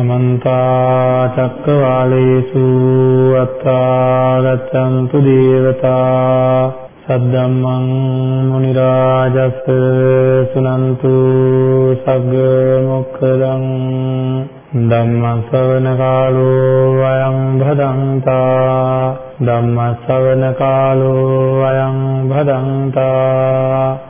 සමන්තා චක්කවාලේසු අත්තාගතන්තු දේවතා සද්දම්මං මුනි රාජස් සුනන්තු සග්ග මොක්ඛදං ධම්ම ශ්‍රවණ කාලෝ අයං භදන්තා ධම්ම ශ්‍රවණ කාලෝ අයං භදන්තා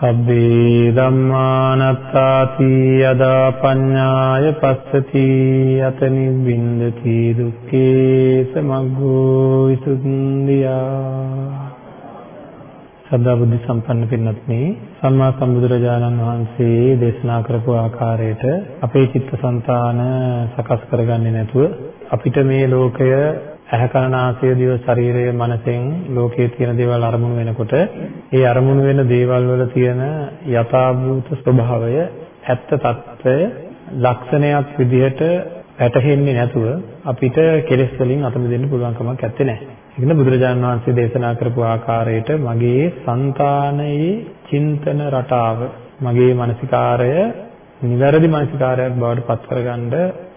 සබ්බේ ධම්මානත්තාති යදා පඤ්ඤාය පස්සති යත නිබ්බින්දති දුක්ඛේ සමග්ගෝ විසුද්ධියා සදා බුද්ධ සම්පන්න පින්වත්නි සම්මා සම්බුදුරජාණන් වහන්සේ දේශනා කරපු ආකාරයට අපේ චිත්තසංතාන සකස් කරගන්නේ නැතුව අපිට මේ ලෝකය ඇහැකරණාසය දිව ශරීරය මනසෙන් ලෝකයේ තියෙන දේවල් අරමුණු වෙනකොට ඒ අරමුණු වෙන දේවල් වල තියෙන යථාභූත ස්වභාවය ඇත්ත తত্ত্বය ලක්ෂණයක් විදිහට වැටහෙන්නේ නැතුව අපිට කෙලෙස් වලින් අත මිදෙන්න පුළුවන් කමක් නැත්තේ නෑ. ඒකද බුදුරජාණන් වහන්සේ දේශනා කරපු ආකාරයට මගේ సంతානයේ චින්තන රටාව මගේ මානසිකාරය නිවැරදි මානසිකාරයක් බවට පත් කරගන්න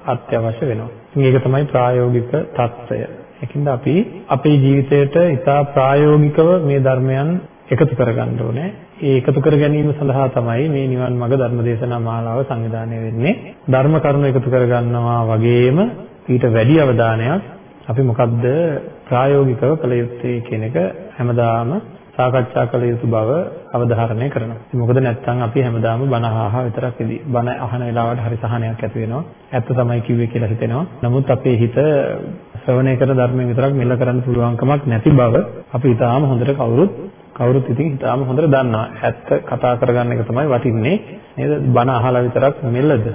අත්‍යවශ්‍ය වෙනවා. මේක තමයි ප්‍රායෝගික తত্ত্বය. ඒකින්ද අපි අපේ ජීවිතයට ඉතා ප්‍රායෝගිකව මේ ධර්මයන් එකතු කරගන්න ඕනේ. ඒ එකතු කර ගැනීම සඳහා තමයි මේ නිවන් මඟ ධර්මදේශනා මාලාව සංවිධානය වෙන්නේ. ධර්ම කරුණු එකතු කරගන්නවා වගේම ඊට වැඩි අවධානයක් අපි මොකද්ද ප්‍රායෝගිකව කළ යුත්තේ කියන එක හැමදාම සාකච්ඡා කළ යුතු බව අවධාරණය කරනවා. මොකද නැත්නම් අපි හැමදාම බණ අහහ විතරක් ඉදී බණ අහන වෙලාවට හරි සහනයක් ඇති වෙනවා. ඇත්ත තමයි කිව්වේ කියලා හිතෙනවා. නමුත් අපේ හිත ශ්‍රවණය කරන ධර්මයෙන් විතරක් මෙල්ල කරන්න පුළුවන්කමක් නැති බව අපි ඊටාම හොඳට කවුරුත් කවුරුත් ඉතින් ඊටාම හොඳට දන්නවා. ඇත්ත කතා කරගන්න එක තමයි වටින්නේ. නේද? බණ අහලා විතරක් මෙල්ලද?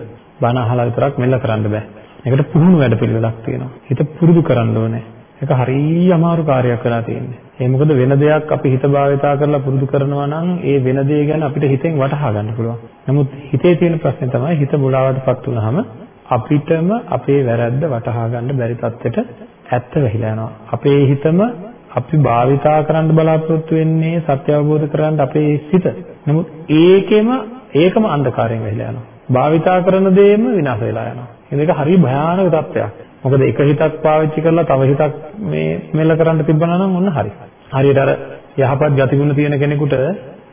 බණ අහලා විතරක් මෙල්ල කරන්න බෑ. ඒකට පුහුණු වැඩ පිළිවෙලක් තියෙනවා. හිත පුරුදු කරන්න ඕනේ. ඒක හරිය අමාරු කාර්යයක් වෙලා තියෙන්නේ. ඒ මොකද වෙන දෙයක් අපි හිත භාවිතා කරලා පුරුදු කරනවා නම් ඒ වෙන දේ ගැන අපිට හිතෙන් වටහා ගන්න පුළුවන්. නමුත් හිතේ තියෙන ප්‍රශ්නේ තමයි හිත මුලාවටපත් වුනහම අපිටම අපේ වැරද්ද වටහා ගන්න බැරි තත්ත්වෙට ඇත්ත වෙහිලා යනවා. අපේ හිතම අපි භාවිතා කරන්න බලාපොරොත්තු වෙන්නේ සත්‍ය අවබෝධ කරගන්න අපේ සිත. නමුත් ඒකෙම ඒකම අන්ධකාරයෙන් වෙහිලා යනවා. භාවිතා කරන දේම විනාශ වෙලා යනවා. මේක හරිය භයානක තත්ත්වයක්. මොකද එක හිතක් පාවිච්චි කරලා තව හිතක් මේ මෙල්ල කරන්න තිබ්බනා නම් ඔන්න හරි. හරියට අර යහපත් ගතිගුණ තියෙන කෙනෙකුට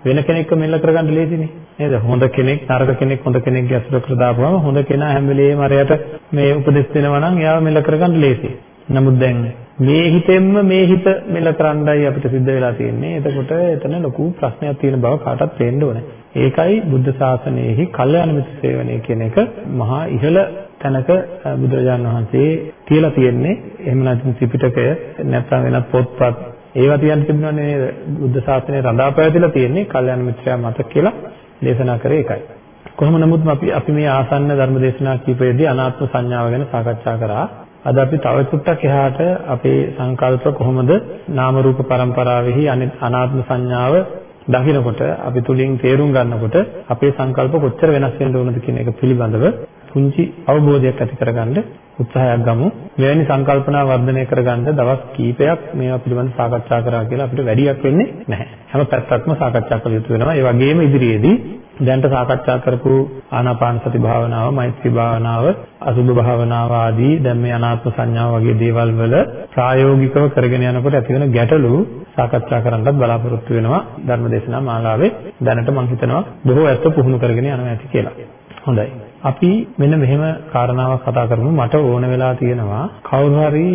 වෙන කෙනෙක්ව මෙල්ල කරගන්න ලේසිනේ. නේද? හොඳ කෙනෙක් නරක කෙනෙක් හොඳ කෙනෙක්ගේ අසුරකට දාපුවම හොඳ කෙනා හැම වෙලේම අරයට මේ උපදෙස් දෙනවා නම් එයාව මෙල්ල කරගන්න ලේසියි. නමුත් දැන් මේ හිතෙන්ම මේ හිත මෙල්ල කරන්නයි අපිට සිද්ධ වෙලා තියෙන්නේ. එතකොට එතන ලොකු ප්‍රශ්නයක් තියෙන බව කාටවත් තේරෙන්න ඕනේ. ඒකයි බුද්ධ ශාසනයෙහි කල්යාණ මිත්‍ර සේවනය කියන එක මහා ඉහළ තැනක බුදුරජාණන් වහන්සේ කියලා තියෙන්නේ. එහෙම නැත්නම් ත්‍රිපිටකය නැත්නම් වෙනත් පොත්පත් ඒවා තියන්න තිබුණානේ නේද? බුද්ධ ශාසනය රඳා පැවතිලා තියෙන්නේ කල්යාණ මිත්‍රයා මත කියලා දේශනා කරේ ඒකයි. කොහොම නමුත් අපි අපි මේ ආසන්න ධර්ම දේශනා කීපයේදී අනාත්ම සංඥාව ගැන සාකච්ඡා කරා. අද අපි තව චුට්ටක් එහාට අපේ සංකල්ප කොහොමද නාම රූප පරම්පරාවෙහි අනාත්ම සංඥාව දකිනකොට අපි තුලින් තේරුම් ගන්නකොට අපේ සංකල්ප කොච්චර වෙනස් වෙන්න ඕනද කියන එක පිළිබඳව පුංචි අවබෝධයක් ඇති කරගන්න උත්සාහයක් ගමු. මෙවැනි සංකල්පනා වර්ධනය කරගන්න දවස් කීපයක් මේවා පිළිබඳව සාකච්ඡා කරා කියලා අපිට වැඩියක් වෙන්නේ නැහැ. හැම පැත්තක්ම සාකච්ඡා කළ යුතු වෙනවා. ඒ වගේම ඉදිරියේදී දැනට සාකච්ඡා කරපු ආනාපාන සති භාවනාව, මෛත්‍රී භාවනාව, අසුභ භාවනාව ආදී දැන් මේ අනාත්ම සංඥාව වගේ දේවල් වල ප්‍රායෝගිකව කරගෙන යනකොට ඇතිවන ගැටලු සාකච්ඡා කරන්නත් බලාපොරොත්තු වෙනවා ධර්මදේශනා මාලාවේ. දැනට මම හිතනවා බොහෝ ඇත්ත පුහුණු කරගෙන යනවා ඇති කියලා. හොඳයි. අපි මෙන්න මෙහෙම කාරණාවක් කතා කරමු. මට ඕන වෙලා තියෙනවා කවුරු හරි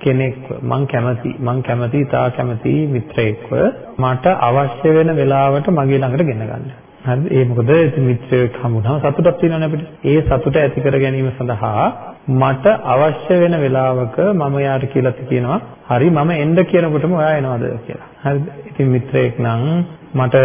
කෙනෙක්ව මං කැමති මං කැමති තා කැමති මිත්‍රයෙක්ව මට අවශ්‍ය වෙන වෙලාවට මගේ ළඟට ගෙන ගන්න. හරිද? ඒ මොකද මිත්‍රයෙක් හම්බුනහම සතුටක් තියෙනවනේ අපිට. ඒ සතුට ඇති කර ගැනීම සඳහා මට අවශ්‍ය වෙන වෙලාවක මම යාට කියලා කියනවා හරි මම එන්න කියනකොටම ඔයා එනවද කියලා. හරිද? ඉතින් මිත්‍රයෙක් නම් මට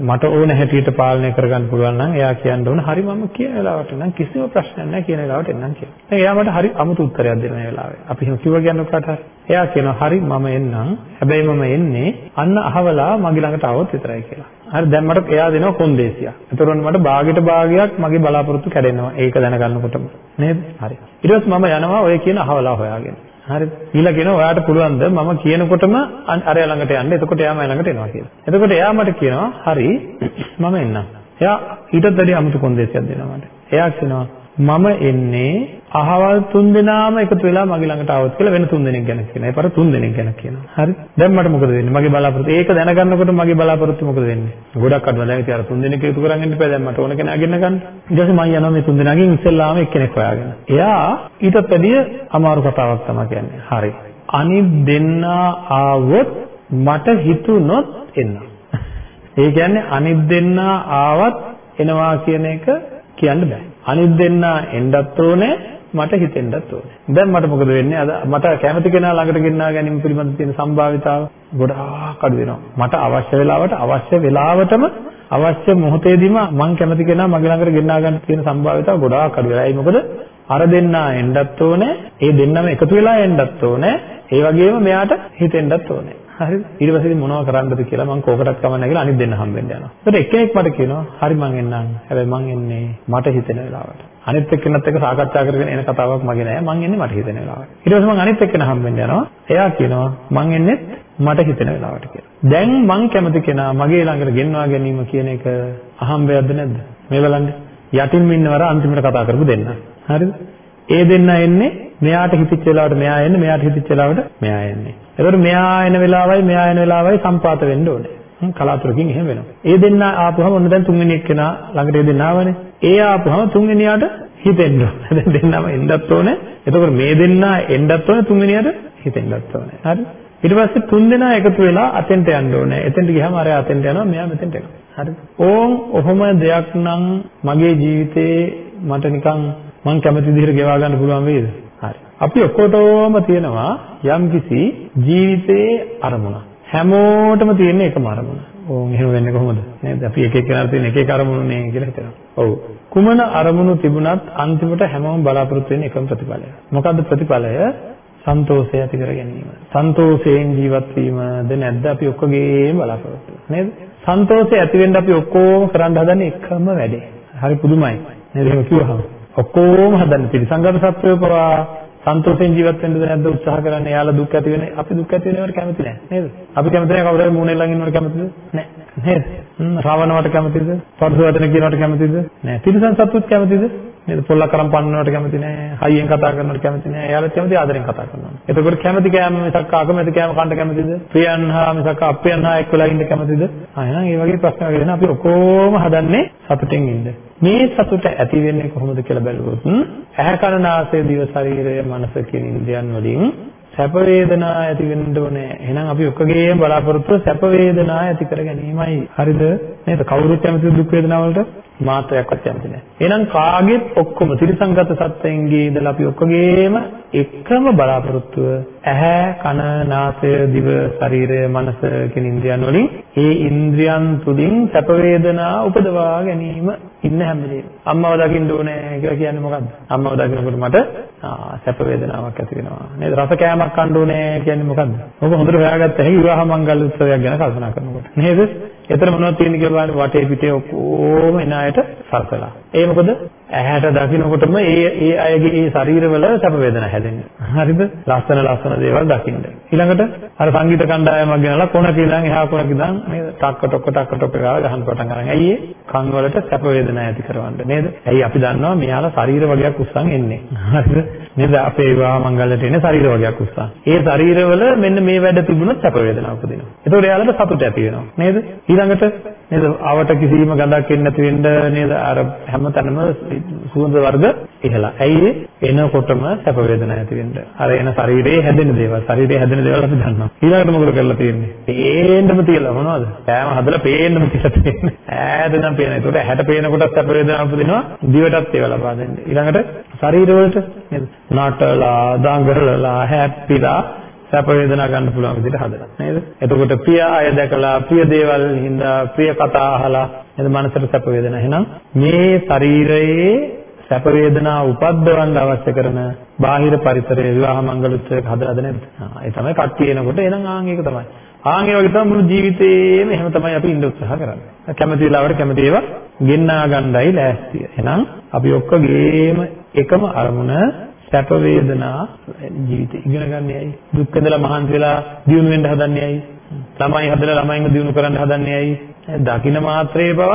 මට ඕන හැටියට පාලනය කරගන්න පුළුවන් නම් එයා කියන්න ඕන හරි මම කියන වෙලාවට නම් කිසිම ප්‍රශ්නයක් නැහැ කියන වෙලාවට එන්නම් කියලා. දැන් එයා මට හරි අමුතු උත්තරයක් දෙන මේ වෙලාවේ. අපි එහෙම කිව්ව කියන්නේ කාට හරි. එයා කියනවා හරි මම එන්නම්. හැබැයි මම එන්නේ අන්න අහවලා මගේ ළඟට આવොත් විතරයි කියලා. හරි දැන් මට එයා දෙනවා කොන්දේසියක්. එතකොට මට භාගයට භාගයක් මගේ බලාපොරොත්තු කැඩෙනවා. ඒක දැනගන්නකොටම. නේද? හරි. ඊට පස්සේ මම යනවා ඔය කියන අහවලා හොයාගෙන. හරි. ඊළඟ කියනවා ඔයාට පුළුවන්ද මම කියනකොටම අරයා ළඟට යන්න. එතකොට එයා මම ළඟට එනවා කියලා. එතකොට එයා මට කියනවා හරි මම එන්නම්. එයා ඊටත් වැඩි අමුතු කොන්දේසියක් දෙනවා මට. එයා කියනවා මම එන්නේ අහවල් තුන් දෙනාම එකතු වෙලා මගේ ළඟට ආවොත් කියලා වෙන තුන් දෙනෙක් ගැන කියනවා. ඒ පාර තුන් දෙනෙක් ගැන කියනවා. හරි. දැන් මට මොකද වෙන්නේ? මගේ බලාපොරොත්තු ඒක දැනගන්නකොට මගේ බලාපොරොත්තු මොකද වෙන්නේ? ගොඩක් අඩුවා. දැන් ඉතින් අර තුන් දෙනෙක් එකතු කරන් ඉන්න බෑ. දැන් මට ඕන කෙනා ගෙන්න ගන්න. ඊට පස්සේ මම යනවා මේ තුන් දෙනාගෙන් ඉස්සෙල්ලාම එක්කෙනෙක් හොයාගෙන. එයා ඊටත් වැඩිය අමාරු කතාවක් තමයි කියන්නේ. හරි. අනිත් දෙන්නා ආවොත් මට හිතුනොත් එන්න. ඒ කියන්නේ අනිත් දෙන්නා ආවත් එනවා කියන එක කියන්න බෑ. අනිත් දෙන්නා එන්නත් ඕනේ මට හිතෙන්නත් ඕනේ. දැන් මට මොකද වෙන්නේ? අද මට කැමති කෙනා ළඟට ගෙන්නා ගැනීම පිළිබඳ තියෙන සම්භාවිතාව ගොඩාක් අඩු වෙනවා. මට අවශ්‍ය වෙලාවට අවශ්‍ය වෙලාවටම අවශ්‍ය මොහොතේදීම මං කැමති කෙනා මගේ ළඟට ගෙන්නා ගන්න තියෙන සම්භාවිතාව ගොඩාක් අඩු වෙලා. ඒ මොකද අර දෙන්නා එන්නත් ඕනේ, ඒ දෙන්නම එකතු වෙලා එන්නත් ඕනේ, ඒ වගේම මෙයාට හිතෙන්නත් ඕනේ. හරිද? ඊට පස්සේ මොනව කරන්නද කියලා මම කෝකටත් කමන්නේ කියලා අනිත් දෙන්න හම්බෙන්න යනවා. ඒකට එක්කෙනෙක් මට කියනවා හරි මං එන්නම්. හැබැයි මං එන්නේ මට හිතෙන වෙලාවට. අනිත් එක්කෙනත් එක්ක සාකච්ඡා කරගෙන එන කතාවක් මගේ නෑ. මං එන්නේ මට හිතෙන වෙලාවට. ඊට පස්සේ මං අනිත් එක්කෙනා හම්බෙන්න යනවා. එයා කියනවා මං එන්නේ මට හිතෙන වෙලාවට කියලා. දැන් මං කැමති කෙනා මගේ ළඟට ගෙන්වා ගැනීම කියන එක අහම්බයක්ද නැද්ද? මේ බලන්න. යටින් ඉන්නවර අන්තිමට කතා කරපු දෙන්න. හරිද? ඒ දෙන්න එන්නේ මෙයාට හිතිච්ච වෙලාවට මෙයා එන්නේ මෙයාට හිතිච්ච වෙලාවට මෙයා එන්නේ. එතකොට මෙයා එන වෙලාවයි මෙයා එන වෙලාවයි සම්පාත වෙන්න ඕනේ. කලාතුරකින් එහෙම වෙනවා. ඒ දෙන්න ආපුවම ඔන්න දැන් තුන්වෙනි එක්කෙනා ළඟට ඒ දෙන්න ආවනේ. ඒ ආපුවම තුන්වෙනියාට හිතෙන්න ඕනේ. දැන් දෙන්නම එන්නත් ඕනේ. එතකොට මේ දෙන්න එන්නත් ඕනේ තුන්වෙනියට හිතෙන්නත් ඕනේ. හරි? ඊට පස්සේ තුන් දෙනා එකතු වෙලා අතෙන්ට යන්න ඕනේ. එතෙන්ට ගියාම අර අතෙන්ට යනවා මෙයා මෙතෙන්ට එනවා. හරි? ඕම් ඔහොම දෙයක් නම් මගේ ජීවිතේ මට නිකන් මං කැමති විදිහට ගෙවා ගන්න පුළුවන් වේද? හරි. අපි ඔක්කොටම තියෙනවා යම්කිසි ජීවිතයේ අරමුණ. හැමෝටම තියෙන එකම අරමුණ. ඕන් එහෙම වෙන්නේ කොහොමද? නේද? අපි එක එක කෙනාට තියෙන එක එක අරමුණු නේ කියලා හිතනවා. ඔව්. කුමන අරමුණු තිබුණත් අන්තිමට හැමෝම බලාපොරොත්තු වෙන එකම ප්‍රතිඵලය. මොකද්ද ප්‍රතිඵලය? සන්තෝෂය ඇති කර ගැනීම. සන්තෝෂයෙන් ජීවත් වීමද නැද්ද අපි ඔක්කොගේම බලාපොරොත්තු නේද? සන්තෝෂය ඇති වෙන්න අපි ඔක්කොම කරන්න හදන්නේ එකම වැඩේ. හරි පුදුමයි. නේද? එහෙම කිව්වහම. ඔක්කොම හදන්නේ. ත්‍රිසංගත සත්වය පවා සන්තෝෂෙන් ජීවත් වෙන්නද නැද්ද උත්සාහ කරන්නේ එයාලා දුක් ඇති වෙන අපි දුක් ඇති වෙනවට කැමති නැහැ නේද? අපි කැමති නැහැ කවුරු හරි මූණේ ළඟ ඉන්නවට කැමතිද? නැහැ නේද? ශ්‍රාවණවට කැමතිද? පරිසවදන කියනවට කැමතිද? නැහැ තිරසන් සත්තුත් කැමතිද? නේද? පොල්ලක් කරන් පන්නනවට කැමති නැහැ හයියෙන් කතා කරනවට කැමති නැහැ එයාලා කැමති ආදරෙන් කතා කරනවා. එතකොට කැමති කෑම මිසක් අකමැති කෑම කන්න කැමතිද? ප්‍රියන් හා මිසක් අප්‍රියන් හා එක්ක වෙලා ඉන්න කැමතිද? ආ එහෙනම් ඒ වගේ ප්‍රශ්න වගේ අපි ඔක්කොම හදන්නේ සතුටින් ඉන්න. මේ සතුට ඇති වෙන්නේ කොහොමද කියලා බැලුවොත් ඇහැ කන නාසය දිව ශරීරය මනස කියන ඉන්ද්‍රියන් වලින් සැප වේදනා ඇති වෙන්න ඕනේ. එහෙනම් අපි ඔක්කොගේම බලාපොරොත්තුව සැප වේදනා ඇති කර ගැනීමයි. හරිද? නේද? කවුරුත් කැමති දුක් වේදනා වලට මාත්‍රයක්වත් කැමති නැහැ. එහෙනම් කාගෙත් ඔක්කොම ත්‍රිසංගත සත්‍යයෙන්ගේ ඉඳලා අපි ඔක්කොගේම එකම බලාපොරොත්තුව ඇහැ කන නාසය දිව ශරීරය මනස කියන ඉන්ද්‍රියන් වලින් ඒ ඉන්ද්‍රියන් තුලින් සැප වේදනා උපදවා ගැනීම ඉන්න හැම වෙලේම අම්මව දකින්න ඕනේ කියලා කියන්නේ මොකද්ද? අම්මව දකිනකොට මට සැප වේදනාවක් ඇති වෙනවා. නේද? රස කෑමක් කන්න ඕනේ කියන්නේ මොකද්ද? ඔබ හොඳට හොයාගත්ත හැකි විවාහ මංගල උත්සවයක් ගැන කල්පනා කරනකොට. නේද? එතන මොනවද තියෙන්නේ කියලා බලන්න. වටේ පිටේ ඔක්කොම එන අයට සරසලා ඒ මොකද? ඇහැට දකින්නකොටම ඒ ඒ අයගේ ඒ ශරීරවල සැප වේදනා හැදෙන්නේ. හරිද? ලස්සන ලස්සන දේවල් දකින්න. ඊළඟට අර සංගීත කණ්ඩායමක් ගෙනලා කොනක ඉඳන් එහා කොනක ඉඳන් නේද? ටක්ක ටොක්ක ටක්ක ටොක්ක ගාලා ගහන්න පටන් ගන්න. ඇයි ඒ? කන් වලට සැප වේදනා ඇති කරවන්න නේද? ඇයි අපි දන්නවා මෙයාලා ශරීර වගේක් උස්සන් එන්නේ. හරිද? නේද? අපේ විවාහ මංගලයට එන ශරීර වගේක් උස්සන්. ඒ ශරීරවල මෙන්න මේ වැඩ තිබුණොත් සැප වේදනා උපදිනවා. ඒතකොට එයාලට සතුට ඇති වෙනවා. නේද? ඊළඟට නේද? ආවට කිසිම ගඳක් එන්නේ නැති වෙන්න නේද? අර හැමතැනම සුවඳ වර්ග ඉහළයි. ඇයි එනකොටම සැප වේදනා ඇති වෙන්න. අර එන ශරීරයේ හැදෙන දේවල්, ශරීරයේ හැදෙන දේවල් අපි දන්නවා. ඊළඟට මොකද කරලා තියෙන්නේ? පේන්නම තියලා මොනවද? පෑම හදලා පේන්නම තියලා තියෙන්නේ. ඈතනම් පේන. ඒකට ඇහැට පේනකොට සැප වේදනා උපදිනවා. දිවටත් ඒවා ලබා දෙන්න. ඊළඟට ශරීරවලට නේද? නටලා, දඟලලා, හැප්පිලා සැප වේදනා ගන්න පුළුවන් විදිහට හදලා නේද? එතකොට ප්‍රිය අය දැකලා ප්‍රිය දේවල් හින්දා ප්‍රිය කතා අහලා නේද මනසට සැප වේදනා. එහෙනම් මේ ශරීරයේ සැප වේදනා උපද්දවන්න අවශ්‍ය කරන බාහිර පරිසරය විවාහ මංගල උත්සවයක හදලාද නැද්ද? ඒ තමයි කට්ටිය එනකොට එහෙනම් ආන් ඒක තමයි. ආන් ඒ වගේ තමයි මුළු ජීවිතේම එහෙම තමයි අපි ඉන්න උත්සාහ කරන්නේ. කැමති වෙලාවට කැමති ඒවා ගෙන්නා ගන්නයි ලෑස්තිය. එහෙනම් අපි ඔක්කොගේම එකම අරමුණ සැප වේදනා ජීවිතේ ඉගෙන ගන්න ඇයි? දුක් විඳලා මහන්සි වෙලා දියුණු වෙන්න හදන්නේ ඇයි? ළමයි හදලා ළමයින්ව දියුණු කරන්න හදන්නේ ඇයි? දකින්න මාත්‍රේ බව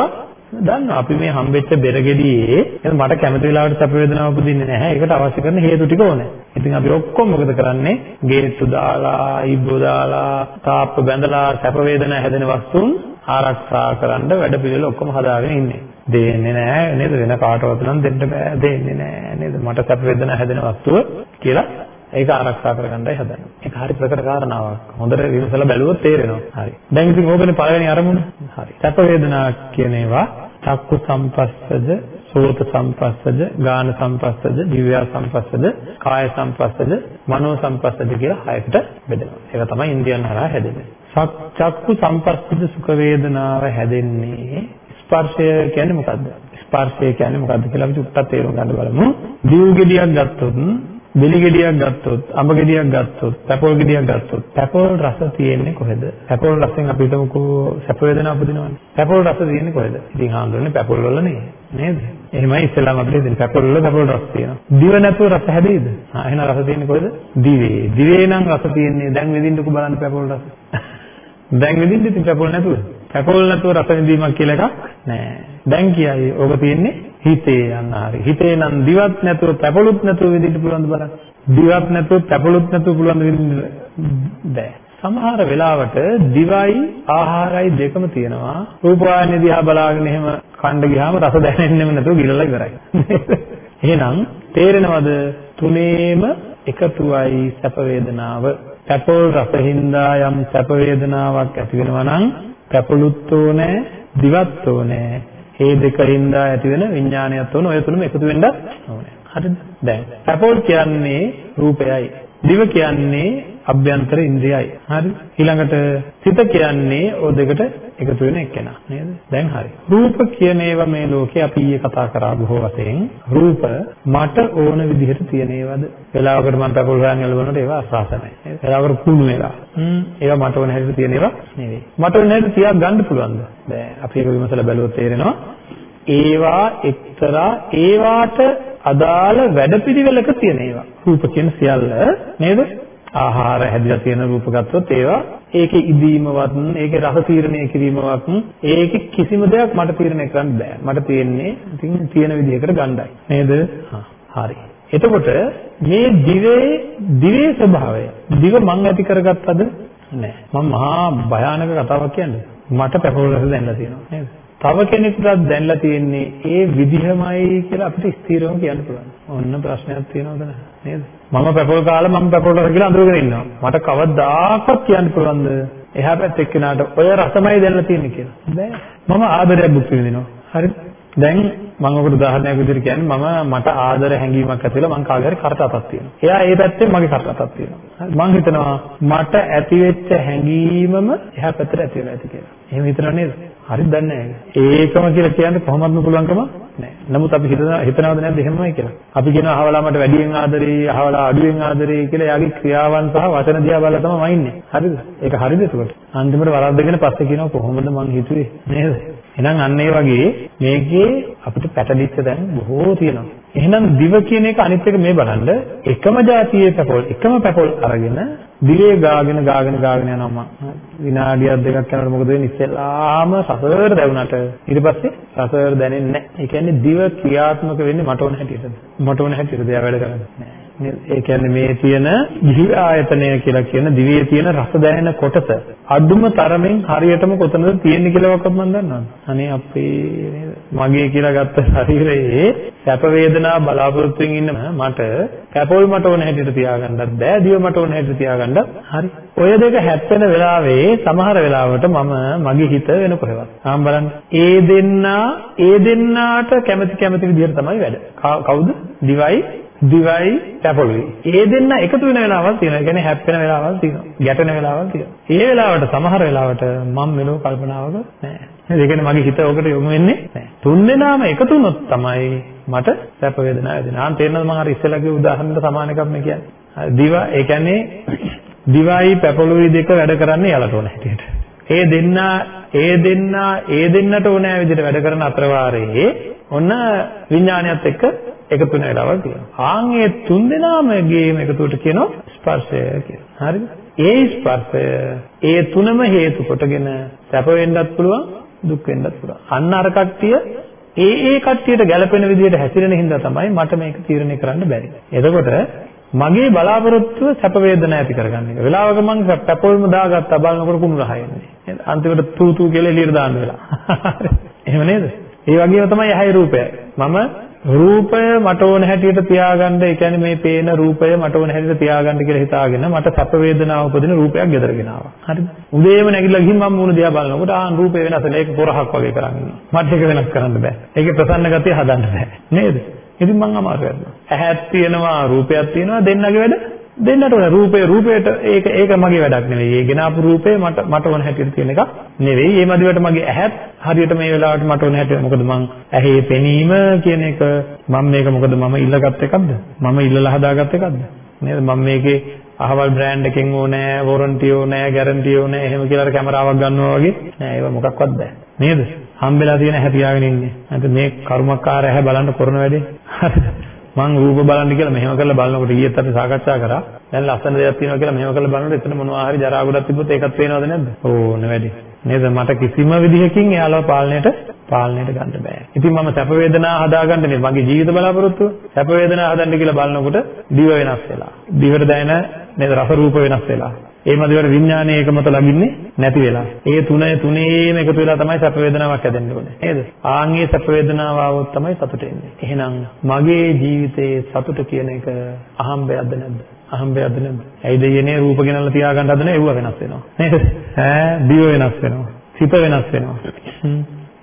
දන්නවා අපි මේ හම්බෙච්ච බෙරගෙඩියේ එහෙනම් මට කැමති වෙලාවට සැප වේදනාවක් උපදින්නේ නැහැ. ඒකට අවශ්‍ය කරන හේතු ටික ඕනේ. ඉතින් අපි ඔක්කොම මොකද කරන්නේ? ගේට්ටු දාලා, ඉබ්බෝ දාලා, තාප්ප බැඳලා සැප වේදනා හැදෙන වස්තුන් ආරක්ෂා කරන්න වැඩ පිළිවෙල ඔක්කොම හදාගෙන ඉන්නේ. දෙන්නේ නැහැ නේද? වෙන කාටවත් නම් දෙන්න බෑ. දෙන්නේ නැහැ නේද? මට සැප වේදනා හැදෙන වස්තුව කියලා ඒක ආරක්ෂා කරගන්නයි හදන්නේ. ඒක හරි ප්‍රකට කාරණාවක්. හොඳට විමසලා බැලුවොත් තේරෙනවා. හරි. දැන් ඉතින් ඕකනේ පළවෙනි අරමුණ. හරි. සැප වේදනා කියන ඒවා චක්කු සම්පස්සද, සෝත සම්පස්සද, ගාන සම්පස්සද, දිව්‍ය සම්පස්සද, කාය සම්පස්සද, මනෝ සම්පස්සද කියලා හයකට බෙදෙනවා. ඒක තමයි ඉන්දියන් හරහා හැදෙන්නේ. චක්කු සම්පස්සද සුඛ වේදනාව හැදෙන්නේ ස්පර්ශය කියන්නේ මොකද්ද? ස්පර්ශය කියන්නේ මොකද්ද කියලා අපි චුට්ටක් තේරුම් ගන්න බලමු. දිව් ගෙඩියක් ගත්තොත් බෙලි ගෙඩියක් ගත්තොත්, අඹ ගෙඩියක් ගත්තොත්, පැපොල් ගෙඩියක් ගත්තොත්, පැපොල් රස තියෙන්නේ කොහෙද? පැපොල් රසෙන් අපි හිතමුකෝ සැප වේදනා උපදිනවනේ. පැපොල් රස තියෙන්නේ කොහෙද? ඉතින් හාමුදුරනේ පැපොල් වල නේ. නේද? එහෙමයි ඉස්සෙල්ලාම අපිට දෙන්නේ පැපොල් වල පැපොල් රස තියෙනවා. දිව නැතුව රස හැදෙයිද? ආ එහෙනම් රස තියෙන්නේ කොහෙද? දිවේ. දිවේ නම් රස තියෙන්නේ දැන් විඳින්නකෝ බලන්න පැපොල් රස. දැන් විඳින්න ඉතින් පැපොල් නැතුව. පැපොල් නැතුව රස විඳීමක් කියලා එකක් නෑ. දැන් කියයි ඕක තියෙන්නේ හිතේ යන්න හරි. හිතේ නම් දිවත් නැතුව පැපලුත් නැතුව විඳින්න පුළුවන්ද බලන්න. දිවත් නැතුව පැපලුත් නැතුව පුළුවන් විඳින්න බෑ. සමහර වෙලාවට දිවයි ආහාරයි දෙකම තියෙනවා. රූපවාහිනිය දිහා බලාගෙන එහෙම කණ්ඩ ගියාම රස දැනෙන්නෙම නැතුව ගිලලා ඉවරයි. එහෙනම් තේරෙනවද තුනේම එකතුවයි සැප වේදනාව. පැපල් රසින්දා යම් සැප වේදනාවක් ඇති වෙනවා නම් පැපලුත් ඕනේ, දිවත් ඕනේ, ඒ දෙකින්ද ඇති වෙන විඥානයත් උන ඔය තුනම එකතු වෙන්න ඕනේ. හරිද? දැන් සැපෝල් කියන්නේ රූපයයි. දිව කියන්නේ අභ්‍යන්තර ඉන්ද්‍රියයි. හරි? ඊළඟට සිත කියන්නේ ඔය දෙකට එකතු වෙන එකේනා. නේද? දැන් හරි. රූප කියන ඒවා මේ ලෝකේ අපි ඊයේ කතා කරා බොහෝ වශයෙන්. රූප මට ඕන විදිහට තියෙන ඒවාද? වෙලාවකට මම පපුල් හොයන් එළවනකොට ඒවා අසහස නැහැ. නේද? වෙලාවකට කුණු වෙලා. හ්ම් ඒවා මට ඕන හැටියට තියෙන ඒවා නෙවෙයි. මට ඕන හැටියට තියා ගන්න පුළුවන්ද? බෑ. අපි ඒක විමසලා බැලුවොත් තේරෙනවා. ඒවා එක්තරා ඒවාට අදාළ වැඩපිළිවෙලක තියෙන ඒවා. රූප කියන සියල්ල නේද? ආහාර හැදිලා තියෙන රූප ගත්තොත් ඒවා ඒකේ ඉදීමවත් ඒකේ රස තීරණය කිරීමවත් ඒකේ කිසිම දෙයක් මට තීරණය කරන්න බෑ. මට තියෙන්නේ ඉතින් තියෙන විදිහකට ගණ්ඩායි. නේද? හරි. එතකොට මේ දිවේ දිවේ ස්වභාවය දිව මං ඇති කරගත්තද? නෑ. මම මහා භයානක කතාවක් කියන්නේ. මට පැපොල් රස දැනලා තියෙනවා. නේද? තව කෙනෙකුටත් දැනලා තියෙන්නේ ඒ විදිහමයි කියලා අපිට ස්ථිරව කියන්න පුළුවන්. ඔන්න ප්‍රශ්නයක් තියෙනවද නේද? මම පැපොල් කාලා මම පැපොල් රස කියලා අඳුරගෙන ඉන්නවා. මට කවදාකවත් කියන්න පුළුවන්ද? එහා පැත්තේ එක්කෙනාට ඔය රසමයි දැනලා තියෙන්නේ කියලා. බෑ. මම ආදරයක් භුක්ති විඳිනවා. හරිද? දැන් මම ඔකට උදාහරණයක් විදිහට කියන්නේ මම මට ආදර හැඟීමක් ඇති වෙලා මං කාගේ හරි කරට අතක් තියෙනවා. එයා ඒ පැත්තේ මගේ කරට අතක් තියෙනවා. මං හිතනවා මට ඇති වෙච්ච හැඟීමම එහා පැත්තට ඇති වෙලා ඇති කියලා. එහෙම හිතනවා නේද? හරිද දන්නේ නැහැ. ඒකම කියලා කියන්න කොහොමත්ම පුළුවන්කම නැහැ. නමුත් අපි හිතන හිතනවද නැද්ද එහෙමයි කියලා. අපි කියනවා අහවලා මට වැඩියෙන් ආදරේ, අහවලා අඩුවෙන් ආදරේ කියලා එයාගේ ක්‍රියාවන් සහ වචන දිහා බලලා තමයි මයින්නේ. හරිද? ඒක හරිද එතකොට? අන්තිමට වරද්දගෙන පස්සේ කියනවා කොහොමද මං හිතුවේ නේද? එහෙනම් අන්න ඒ වගේ මේකේ අපිට පැටලිච්ච දැන් බොහෝ තියෙනවා. එහෙනම් දිව කියන එක අනිත් එක මේ බලන්න එකම જાතියේ පැපොල් එකම පැපොල් අරගෙන දිවේ ගාගෙන ගාගෙන ගාගෙන යනවා විනාඩියක් දෙකක් යනකොට මොකද වෙන්නේ ඉස්සෙල්ලාම සසර දැවුනට ඊට පස්සේ සසර දැනෙන්නේ නැහැ. ඒ කියන්නේ දිව ක්‍රියාත්මක වෙන්නේ මට ඕන හැටියටද? මට ඕන හැටියටද එයා වැඩ කරන්නේ නැහැ. ඒ කියන්නේ මේ තියෙන දිව්‍ය ආයතනය කියලා කියන දිවේ තියෙන රස දැනෙන කොටස අදුම තරමින් හරියටම කොතනද තියෙන්නේ කියලා වක්වත් මම දන්නවද? අනේ අපේ නේද? මගේ කියලා ගත්ත ශරීරයේ සැප වේදනා බලාපොරොත්තුෙන් ඉන්න මට කැපොල් මට ඕන හැටියට තියාගන්නත් බෑ, දිව මට ඕන හැටියට තියාගන්නත් හරි. ඔය දෙක හැප්පෙන වෙලාවේ සමහර වෙලාවට මම මගේ හිත වෙන කොහෙවත්. ආම් බලන්න. ඒ දෙන්නා ඒ දෙන්නාට කැමති කැමති විදිහට තමයි වැඩ. කවුද? දිවයි දිවයි පැපළුයි. ඒ දෙන්න එකතු වෙන වෙලාවල් තියෙනවා. ඒ කියන්නේ හැප්පෙන වෙලාවල් තියෙනවා. ගැටෙන වෙලාවල් තියෙනවා. ඒ වෙලාවට සමහර වෙලාවට මම මෙලෝ කල්පනාවක නැහැ. ඒ කියන්නේ මගේ හිත ඔකට යොමු වෙන්නේ නැහැ. තුන් දෙනාම එකතු වුණොත් තමයි මට සැප වේදනාව වෙන්නේ. ආන් තේරෙනවද මම අර ඉස්සෙල්ලාගේ උදාහරණයට සමාන එකක් මේ කියන්නේ. දිව ඒ කියන්නේ දිවයි පැපළුයි දෙක වැඩ කරන්නේ යලට ඕන හැටියට. ඒ දෙන්නා ඒ දෙන්නා ඒ දෙන්නට ඕනෑ විදිහට වැඩ කරන අතරවාරයේ ඔන්න විඥානයත් එක්ක එකතු වෙන වෙලාවල් තියෙනවා. ආන් ඒ තුන් දෙනාමගේම එකතුවට කියනවා ස්පර්ශය කියලා. හරිද? ඒ ස්පර්ශය ඒ තුනම හේතු කොටගෙන සැප වෙන්නත් පුළුවන් දුක් වෙන්නත් පුළුවන්. අන්න අර කට්ටිය ඒ ඒ කට්ටියට ගැළපෙන විදිහට හැසිරෙන හින්දා තමයි මට මේක තීරණය කරන්න බැරි. එතකොට මගේ බලාපොරොත්තුව සැප වේදනා ඇති කරගන්න එක. වෙලාවක මං පැපොල්ම දාගත්තා බලනකොට කුණු රහ එන්නේ. අන්තිමට තූ තූ කියලා එළියට දාන්න වෙලා. එහෙම නේද? ඒ වගේම තමයි ඇහැයි රූපය. මම රූපය මට ඕන හැටියට තියාගන්න, ඒ කියන්නේ මේ පේන රූපය මට ඕන හැටියට තියාගන්න කියලා හිතාගෙන මට සැප වේදනාව උපදින රූපයක් ගෙදරගෙන ආවා. හරිද? උදේම නැගිටලා ගිහින් මම මූණ දිහා බලනකොට ආන් රූපේ වෙනස් වෙලා ඒක පොරහක් වගේ කරන් ඉන්නවා. මට ඒක වෙනස් කරන්න බෑ. ඒකේ ප්‍රසන්න ගතිය හදන්න බෑ. නේද? ඉතින් මං අමාරු වෙනවා. ඇහක් තියෙනවා රූපයක් තියෙනවා දෙන්නගේ වැඩ දෙන්නට ඕන රූපේ රූපේට ඒක ඒක මගේ වැඩක් නෙවෙයි. ඒ ගෙනාපු රූපේ මට මට ඕන හැටියට තියෙන එකක් නෙවෙයි. ඒ මදිවට මගේ ඇහත් හරියට මේ වෙලාවට මට ඕන හැටියට මොකද මං ඇහි පෙනීම කියන එක මම මේක මොකද මම ඉල්ලගත් එකක්ද? මම ඉල්ලලා හදාගත් එකක්ද? නේද? මම මේකේ අහවල් බ්‍රෑන්ඩ් එකෙන් ඕනේ, වොරන්ටි ඕනේ, ගැරන්ටි ඕනේ, එහෙම කියලා අර කැමරාවක් ගන්නවා වගේ නෑ ඒව මොකක්වත් බෑ. නේද? හම්බෙලා තියෙන ඇහැ තියාගෙන ඉන්නේ. නැත්නම් මේ කර්මකාර ඇහැ බලන්න කරන වැඩේ. හරිද? මං රූප බලන්න කියලා මෙහෙම කරලා බලනකොට ඊයේත් අපි සාකච්ඡා කරා. දැන් ලස්සන දෙයක් තියෙනවා කියලා මෙහෙම කරලා බලනකොට එතන මොනවා හරි ජරා ගොඩක් තිබ්බොත් ඒකත් පේනවද නැද්ද? ඕන වැඩි. නේද? මට කිසිම විදිහකින් එයාලව පාලනයට පාලනයට ගන්න බෑ. ඉතින් මම සැප වේදනා හදාගන්න නේ මගේ ජීවිත බලාපොරොත්තුව. සැප වේදනා හදන්න කියලා බලනකොට දිව වෙනස් වෙලා. දිවට දැනෙන නේද රස රූප වෙනස් වෙලා. ඒ මදිවට විඥානයේ එක මත ලඟින්නේ නැති වෙලා. ඒ තුනේ තුනේම එකතු වෙලා තමයි සැප වේදනාවක් හැදෙන්න ඕනේ. නේද? ආන්ගේ සැප වේදනාව આવොත් තමයි සතුට එන්නේ. එහෙනම් මගේ ජීවිතයේ සතුට කියන එක අහම්බයක්ද නැද්ද? අහම්බයක්ද නැද්ද? ඇයි දෙයනේ රූප ගෙනල්ලා තියාගන්න හදන ඒව වෙනස් වෙනවා. නේද? ඈ දිව වෙනස් වෙනවා. සිත වෙනස් වෙනවා.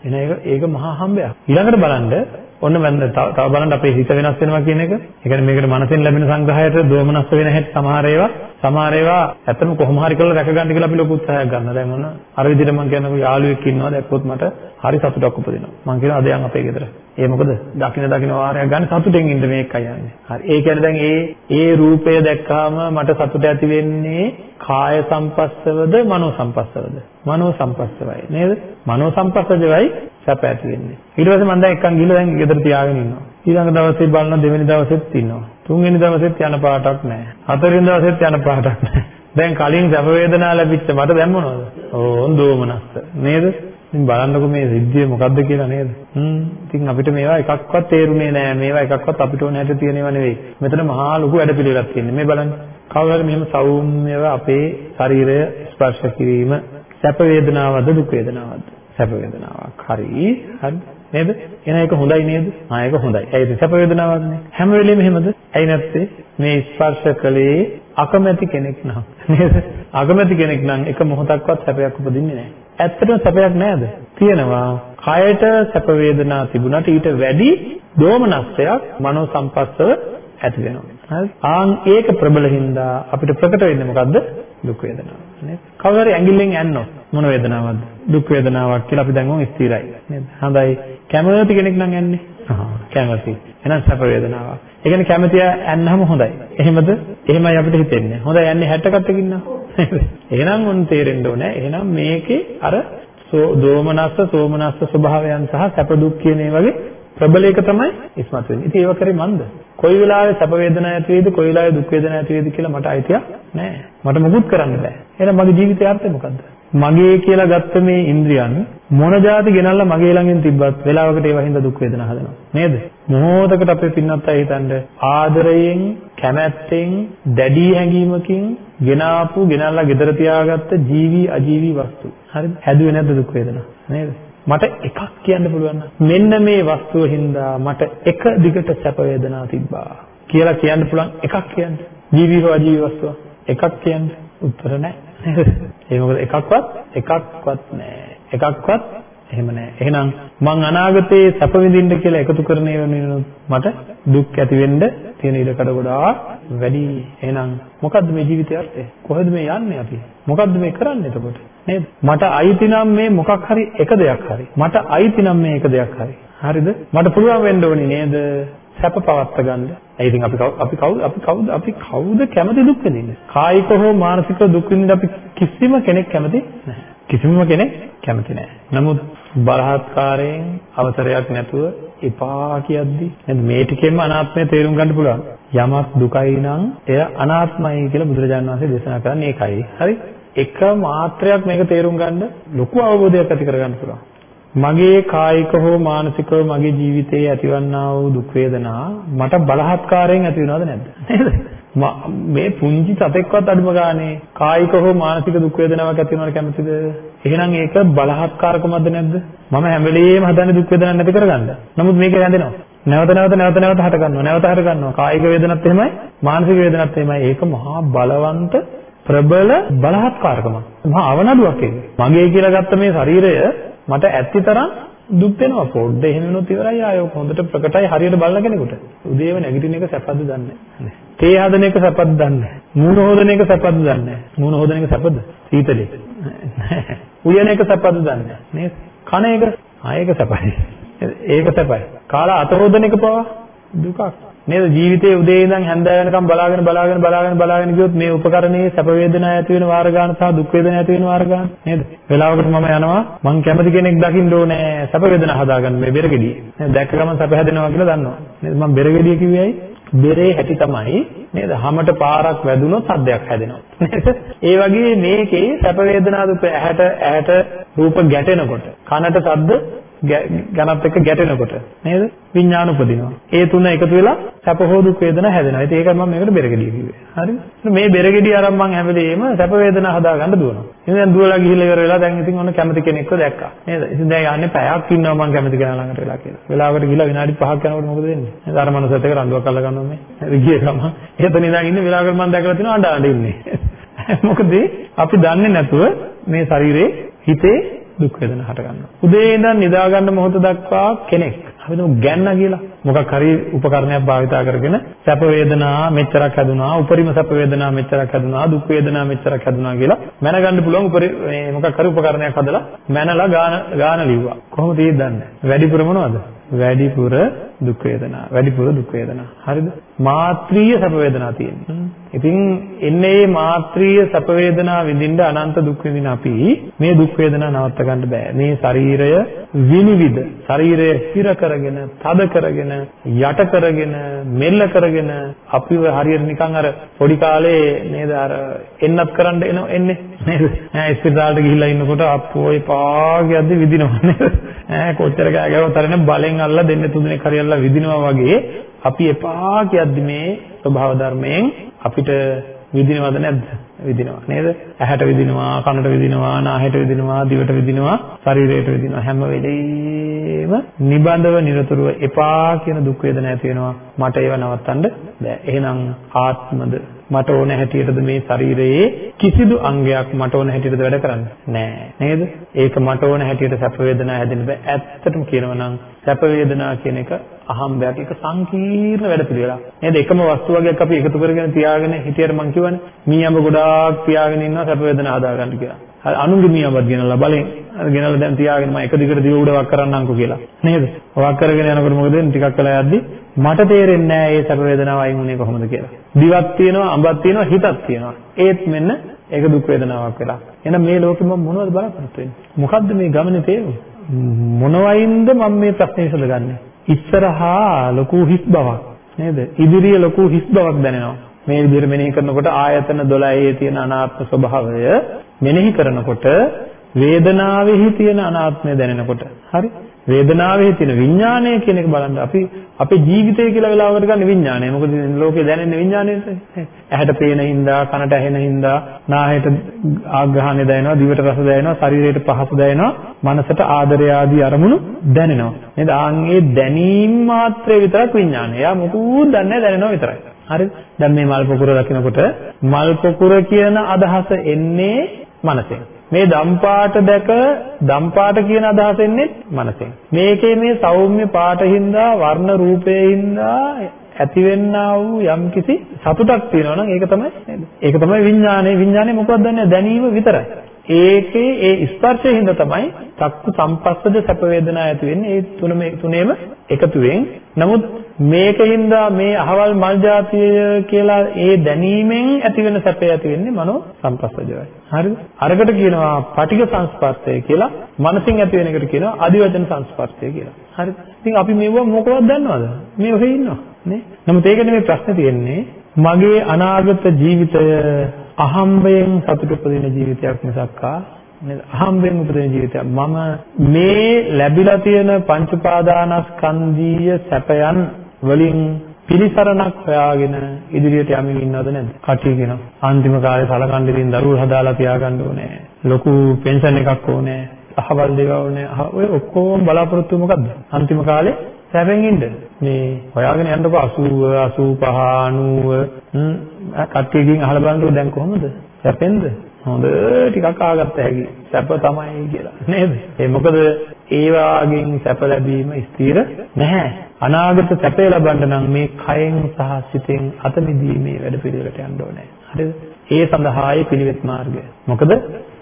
එන ඒක ඒක මහා හම්බයක්. ඊළඟට බලන්න ඔන්න තව තව බලන්න අපේ හිත වෙනස් වෙනවා කියන එක. ඒ කියන්නේ මේකට මනසෙන් ලැබෙන සංග්‍රහයට දෝමනස් වෙන හැටි සමහර ඒවා සමහර ඒවා ඇත්තම කොහොම හරි කරලා රැක ගන්න කියලා අපි ලොකු උත්සාහයක් ගන්නවා. දැන් මොන අර විදිහට මම කියනකොට යාළුවෙක් ඉන්නවා දැක්කොත් මට හරි සතුටක් උපදිනවා. මම කියනවා අද යන් අපේ ගෙදර. ඒ මොකද දකින්න දකින්න වාරයක් ගන්න සතුටෙන් ඉන්න මේකයි යන්නේ. හරි. ඒ කියන්නේ දැන් ඒ ඒ රූපය දැක්කාම මට සතුට ඇති වෙන්නේ කාය සම්පස්සවද මනෝ සම්පස්සවද? මනෝ සම්පස්සවයි නේද? මනෝ සම්පස්සජවයි සැප ඇති වෙන්නේ. ඊට පස්සේ මම දැන් එක්කන් ගිහලා දැන් ගෙදර තියාගෙන ඉන්නවා. ඊළඟ දවසේ බලන දෙවෙනි දවසෙත් ඉන්නවා. තුන්වෙනි දවසෙත් යන පාටක් නැහැ. හතරවෙනි දවසෙත් යන පාටක් නැහැ. දැන් කලින් සැප වේදනා ලැබිච්ච මට දැන් මොනවද? ඕන් දෝමනස්ස නේද? ඉතින් බලන්නකො මේ සිද්ධිය මොකද්ද කියලා නේද? හ්ම්. ඉතින් අපිට මේවා එකක්වත් තේරුනේ නෑ. මේවා එකක්වත් අපිට ඕන හැට තියෙනව නෙවෙයි. මෙතන මහා ලොකු වැඩපිළිවෙලක් තියෙනවා. මේ බලන්න. හරි මෙහෙම සෞම්‍යව අපේ ශරීරය ස්පර්ශ කිරීම සැප වේදනාවක්ද දුක් වේදනාවක්ද? සැප වේදනාවක්. හරි. හරි. නේද? එහෙනම් ඒක හොඳයි නේද? ආ ඒක හොඳයි. ඒත් සැප වේදනාවක් නේ. හැම වෙලෙම එහෙමද? ඇයි නැත්තේ? මේ ස්පර්ශ කලේ අකමැති කෙනෙක් නම් නේද? අකමැති කෙනෙක් නම් එක මොහොතක්වත් සැපයක් උපදින්නේ නැහැ. ඇත්තටම සැපයක් නෑද? තියෙනවා. කයට සැප වේදනා තිබුණාට ඊට වැඩි දෝමනස්යක් මනෝ සම්පස්සව ඇති වෙනවා. හරි? ආන් ඒක ප්‍රබල හින්දා අපිට ප්‍රකට වෙන්නේ මොකද්ද? දුක් වේදනාව. නේද? කවුරු ඇඟිල්ලෙන් ඇන්නොත් මොන වේදනාවක්ද? දුක් වේදනාවක් කියලා අපි දැන් මොන් ස්ථිරයි. නේද? හොඳයි. කැමති කෙනෙක් නම් ඇන්නේ. ආ කැමති. එහෙනම් සැප වේදනාවක්. ඒ කියන්නේ කැමති ඇන්නම හොඳයි. එහෙමද? එහෙමයි අපිට හිතෙන්නේ. හොඳයි යන්නේ 60කට ඉන්නවා. එහෙනම් උන් තේරෙන්න ඕනේ. එහෙනම් මේකේ අර දෝමනස්ස සෝමනස්ස ස්වභාවයන් සහ සැප දුක් කියන ඒ වගේ ප්‍රබල එක තමයි ඉස්මතු වෙන්නේ. ඉතින් ඒව කරේ මන්ද? කොයි වෙලාවෙ සැප වේදනා ඇති වේද කොයි වෙලාවෙ දුක් වේදනා ඇති වේද කියලා මට අයිතියක් නැහැ. මට මොකුත් කරන්න බෑ. එහෙනම් මගේ ජීවිතයේ අර්ථය මොකද්ද? මගේ කියලා ගත්ත මේ ඉන්ද්‍රියන් මොන જાති ගෙනල්ලා මගේ ළඟින් තිබ්බත් වෙලාවකට ඒවා හින්දා දුක් වේදනා හදනවා. නේද? මොහොතකට අපේ පින්නත් අය හිතන්නේ ආදරයෙන්, කැමැත්තෙන්, දැඩි හැඟීමකින් ගෙනාපු, ගෙනල්ලා ගෙදර තියාගත්ත ජීවි අජීවි වස්තු. හරිද? හැදුවේ නැද්ද දුක් වේදනා? නේද? මට එකක් කියන්න පුළුවන් මෙන්න මේ වස්තුව හින්දා මට එක දිගට සැප වේදනා තිබ්බා කියලා කියන්න පුළුවන් එකක් කියන්න. ජීවීව අජීවී වස්තුව එකක් කියන්න උත්තර නැහැ. ඒ මොකද එකක්වත් එකක්වත් නැහැ. එකක්වත් එහෙම නැහැ. එහෙනම් මං අනාගතේ සැප විඳින්න කියලා එකතු කරන ඒවා මට දුක් ඇති වෙන්න තියෙන ඉඩකඩ ගොඩාක් වැඩි. එහෙනම් මොකද්ද මේ ජීවිතයේ අර්ථය? කොහෙද මේ යන්නේ අපි? මොකද්ද මේ කරන්නේ එතකොට? නේද? මට අයිති නම් මේ මොකක් හරි එක දෙයක් හරි. මට අයිති නම් මේ එක දෙයක් හරි. හරිද? මට පුළුවන් වෙන්න ඕනේ නේද? සැප පවත්ත ගන්න. ඒ ඉතින් අපි අපි කවුද අපි කවුද අපි කවුද කැමති දුක් විඳින්න? කායික හෝ මානසික දුක් විඳින්න අපි කිසිම කෙනෙක් කැමති නැහැ. කිසිම කෙනෙක් කැමති නැහැ. නමුත් බලහත්කාරයෙන් අවසරයක් නැතුව එපා කියද්දි නේද මේ ටිකෙන්ම අනාත්මය තේරුම් ගන්න පුළුවන්. යමක් දුකයි නම් එය අනාත්මයි කියලා බුදුරජාණන් වහන්සේ දේශනා කරන්නේ ඒකයි. හරි? එක මාත්‍රයක් මේක තේරුම් ගන්න ලොකු අවබෝධයක් ඇති කරගන්න පුළුවන්. මගේ කායික හෝ මානසිකව මගේ ජීවිතයේ ඇතිවන්නා වූ දුක් වේදනා මට බලහත්කාරයෙන් ඇති වෙනවද නැද්ද? නේද? මේ පුංචි සතෙක්වත් අඩුම ගානේ කායික හෝ මානසික දුක් වේදනාවක් ඇති වෙනවට කැමතිද? එහෙනම් ඒක බලහත්කාරකමක්ද නැද්ද? මම හැම වෙලෙම හදන්නේ දුක් වේදනාවක් නැති කරගන්න. නමුත් මේක හැදෙනවා. නැවත නැවත නැවත නැවත හට ගන්නවා. නැවත හට ගන්නවා. කායික වේදනත් එහෙමයි, මානසික වේදනත් එහෙමයි. ඒක මහා බලවන්ත ප්‍රබල බලහත්කාරකමක්. මහා අවනඩුවක් ඒක. මගේ කියලා ගත්ත මේ ශරීරය මට ඇත්තිතරම් දුක් වෙනවා පොඩ්ඩ එහෙම වෙනොත් ඉවරයි ආයෝ හොඳට ප්‍රකටයි හරියට බලන කෙනෙකුට. උදේව නැගිටින එක සැපද දන්නේ නැහැ. තේ හදන එක සැපද දන්නේ නැහැ. මූණ හොදන එක සැපද දන්නේ නැහැ. මූණ හොදන එක සැපද? සීතලේ. උයන එක සැපද දන්නේ නැහැ. නේද? කන එක ආයක සැපයි. ඒක සැපයි. කාලා අත හොදන එක පවා දුකක්. නේද ජීවිතයේ උදේ ඉඳන් හැන්දෑව වෙනකම් බලාගෙන බලාගෙන බලාගෙන බලාගෙන ගියොත් මේ උපකරණයේ සැප වේදනා ඇති වෙන වාර ගන්න සහ දුක් වේදනා ඇති වෙන වාර ගන්න නේද වෙලාවකට මම යනවා මං කැමති කෙනෙක් දකින්න ඕනේ සැප වේදනා හදාගන්න මේ බෙරගෙඩිය නේද දැක්ක ගමන් සැප හැදෙනවා කියලා දන්නවා නේද මම බෙරගෙඩිය කිව්වයි බෙරේ හැටි තමයි නේද? හැමත පාරක් වැදුනොත් සද්දයක් හැදෙනවා. නේද? ඒ වගේ මේකේ සැප වේදනා දුක ඇහැට ඇහැට රූප ගැටෙනකොට කනට ශබ්ද ගණත් එක්ක ගැටෙනකොට නේද? විඥාන උපදිනවා ඒ තුන එකතු වෙලා සැප හෝ දුක් වේදනා හැදෙනවා. ඉතින් ඒකයි මම මේකට බෙරගෙඩිය කිව්වේ. හරිද මේ බෙරගෙඩිය අරන් මම හැම වෙලේම සැප වේදනා හදාගන්න දුවනවා. ඉතින් දැන් දුවලා ගිහිල්ලා ඉවර වෙලා දැන් ඉතින් ඔන්න කැමති කෙනෙක්ව දැක්කා. නේද? ඉතින් දැන් යන්නේ පැයක් ඉන්නවා මම කැමති කෙනා ළඟට වෙලා කියලා. වෙලාවකට ගිහිල්ලා විනාඩි 5ක් යනකොට මොකද වෙන්නේ? නේද? අර මනසත් එක්ක රණ්ඩුවක් අල්ල ගන්නවා මේ. ගිය ගම එතන ඉඳන් ඉන්නේ වෙලාවකට මම දැකලා තිනවා අඬ අඬ ඉන්නේ. මොකද අපි දන්නේ නැතුව මේ ශරීරේ හිතේ දුක් වේදනා හට ගන්නවා. උදේ ඉඳන් නිදා ගන්න මොහොත දක්වා කෙනෙක් අපි හිතමු ගැන්න කියලා මොකක් හරි උපකරණයක් භාවිතා කරගෙන සැප වේදනා මෙච්චරක් හැදුනා, උපරිම සැප වේදනා මෙච්චරක් හැදුනා, දුක් වේදනා මෙච්චරක් හැදුනා කියලා මැනගන්න පුළුවන් උපරි මේ මොකක් හරි උපකරණයක් හදලා මැනලා ගාන ගාන ලිව්වා. කොහොමද ඒ දන්නේ? වැඩිපුර මොනවද? වැඩිපුර දුක් වේදනා. වැඩිපුර දුක් වේදනා. හරිද? මාත්‍රීය සැප වේදනා තියෙනවා. ඉතින් එන්නේ මේ මාත්‍රීය සැප වේදනා විඳින්න අනන්ත දුක් විඳින අපි මේ දුක් වේදනා නවත්ත ගන්න බෑ. මේ ශරීරය විනිවිද ශරීරය හිර කරගෙන, තද කරගෙන, යට කරගෙන, මෙල්ල කරගෙන අපිව හරියට නිකන් අර පොඩි කාලේ නේද අර එන්නත් කරන්න එන එන්නේ නේද? ඈ ඉස්පිරිතාලට ගිහිල්ලා ඉන්නකොට අප්පෝ එපා කියද්දි විදිනවා නේද? ඈ කොච්චර කෑ ගැවුවත් අරගෙන බලෙන් අල්ලලා දෙන්න තුනෙක් හරි අල්ලලා විදිනවා වගේ අපි එපා කියද්දි මේ ස්වභාව ධර්මයෙන් අපිට විදිනවද නැද්ද? විදිනවා නේද? ඇහැට විදිනවා, කනට විදිනවා, නාහයට විදිනවා, දිවට විදිනවා, ශරීරයට විදිනවා. හැම වෙලෙම නිබඳව නිරතුරුව එපා කියන දුක් වේදනා ඇති වෙනවා. මට ඒව නවත්තන්න බෑ. එහෙනම් ආත්මද මට ඕන හැටියටද මේ ශරීරයේ කිසිදු අංගයක් මට ඕන හැටියටද වැඩ කරන්නේ? නෑ. නේද? ඒක මට ඕන හැටියට සැප වේදනා හැදෙන්න බෑ. ඇත්තටම කියනවා නම් සැප වේදනා කියන එක අහම්බයක්. ඒක සංකීර්ණ වැඩ පිළිවෙලක් නේද? එකම වස්තු වර්ගයක් අපි එකතු කරගෙන තියාගෙන හිටියට මං කියවනේ මීයඹ ගොඩාක් තියාගෙන ඉන්නවා සැප වේදනා හදාගන්න කියලා. හරි අනුන්ගේ මීයඹත් ගෙනල්ලා බලෙන් ගෙනල්ලා දැන් තියාගෙන මම එක දිගට දිව උඩ වක් කරන්නම්කෝ කියලා. නේද? වක් කරගෙන යනකොට මොකද වෙන්නේ? ටිකක් වෙලා යද්දි මට තේරෙන්නේ නැහැ මේ සැප වේදනාව අයින් වුණේ කොහොමද කියලා. දිවක් තියෙනවා අඹක් තියෙනවා හිතක් තියෙනවා. ඒත් මෙන්න ඒක දුක් වේදනාවක් වෙලා. එහෙනම් මේ ලෝකෙ මම මොනවද බලාපොරොත්තු වෙන්නේ? මොකද්ද මේ ගමනේ තේරුම මොනවයින්ද මම මේ ප්‍රශ්නේ විසඳගන්නේ ඉස්සරහා ලොකු හිස් බවක්. නේද? ඉදිරිය ලොකු හිස් බවක් දැනෙනවා. මේ විදිහට මෙනෙහි කරනකොට ආයතන 12 තියෙන අනාත්ම ස්වභාවය මෙනෙහි කරනකොට වේදනාවෙහි තියෙන අනාත්මය දැනෙනකොට හරි වේදනාවේ තියෙන විඥානය කියන එක බලන්න අපි අපේ ජීවිතය කියලා වෙලාවකට ගන්න විඥානය. මොකද ලෝකේ දැනෙන විඥානයට ඇහැට පේන හින්දා, කනට ඇහෙන හින්දා, නාහයට ආග්‍රහණය දැනෙනවා, දිවට රස දැනෙනවා, ශරීරයට පහස දැනෙනවා, මනසට ආදරය ආදී අරමුණු දැනෙනවා. නේද? ආන් ඒ දැනීම මාත්‍රේ විතරක් විඥානය. යා මොකුත් දන්නේ දැනෙනවා විතරයි. හරිද? දැන් මේ මල් පොකුර දකිනකොට මල් පොකුර කියන අදහස එන්නේ මනසෙන්. මේ දම්පාට දැක දම්පාට කියන අදහස එන්නේ මනසෙන්. මේකේ මේ සෞම්‍ය පාටින්දා වර්ණ රූපේින්දා ඇතිවෙන්නා වූ යම්කිසි සතුටක් තියෙනවා නම් ඒක තමයි නේද? ඒක තමයි විඥානය. විඥානය මොකක්ද දන්නේ? දැනීම විතරයි. ඒකේ ඒ ස්පර්ශයෙන් හින්දා තමයි චක්කු සම්පස්සද සැප වේදනා ඇති වෙන්නේ. ඒ තුනම තුනේම එකතුවෙන්. නමුත් මේකින්ද මේ අහවල් මල් జాතිය කියලා ඒ දැනීමෙන් ඇති වෙන සැපය ඇති වෙන්නේ මනෝ සම්පස්සජයයි. හරිද? අරකට කියනවා පටිඝ සංස්පර්ශය කියලා. මනසින් ඇති වෙන එකට කියනවා අදිවචන සංස්පර්ශය කියලා. හරිද? ඉතින් අපි මේව මොකවත් දන්නවද? මේ ඔහේ ඉන්නවා නේ? නමුත් ඒක නෙමෙයි ප්‍රශ්නේ තියෙන්නේ. මගේ අනාගත ජීවිතය අහම්බයෙන් සතුට උපදින ජීවිතයක් මිසක්කා නේද? අහම්බෙන් උපදින ජීවිතයක්. මම මේ ලැබිලා තියෙන පංච පාදානස්කන්ධීය සැපයන් වලින් පිළිසරණක් හොයාගෙන ඉදිරියට යමින් ඉන්නවද නැද්ද? කටි කියනවා අන්තිම කාලේ සලකන් දෙමින් දරුවෝ හදාලා තියාගන්න ඕනේ. ලොකු පෙන්ෂන් එකක් ඕනේ. අහවල් දේවල් ඕනේ. ඔය ඔක්කොම බලාපොරොත්තු මොකද්ද? අන්තිම කාලේ සැපෙන් ඉන්න. මේ හොයාගෙන යන්නකො 80 85 90 කට්ටියකින් අහලා බලන්නකො දැන් කොහොමද? සැපෙන්ද? හොඳ ටිකක් ආගත්ත හැකි. සැප තමයි කියලා. නේද? ඒ මොකද ඒ වාගෙන් සැප ලැබීම ස්ථිර නැහැ. අනාගත සැපය ලබන්න නම් මේ කයෙන් සහ සිතෙන් අත මිදීමේ වැඩ පිළිවෙලට යන්න ඕනේ. හරිද? ඒ සඳහායි පිළිවෙත් මාර්ගය මොකද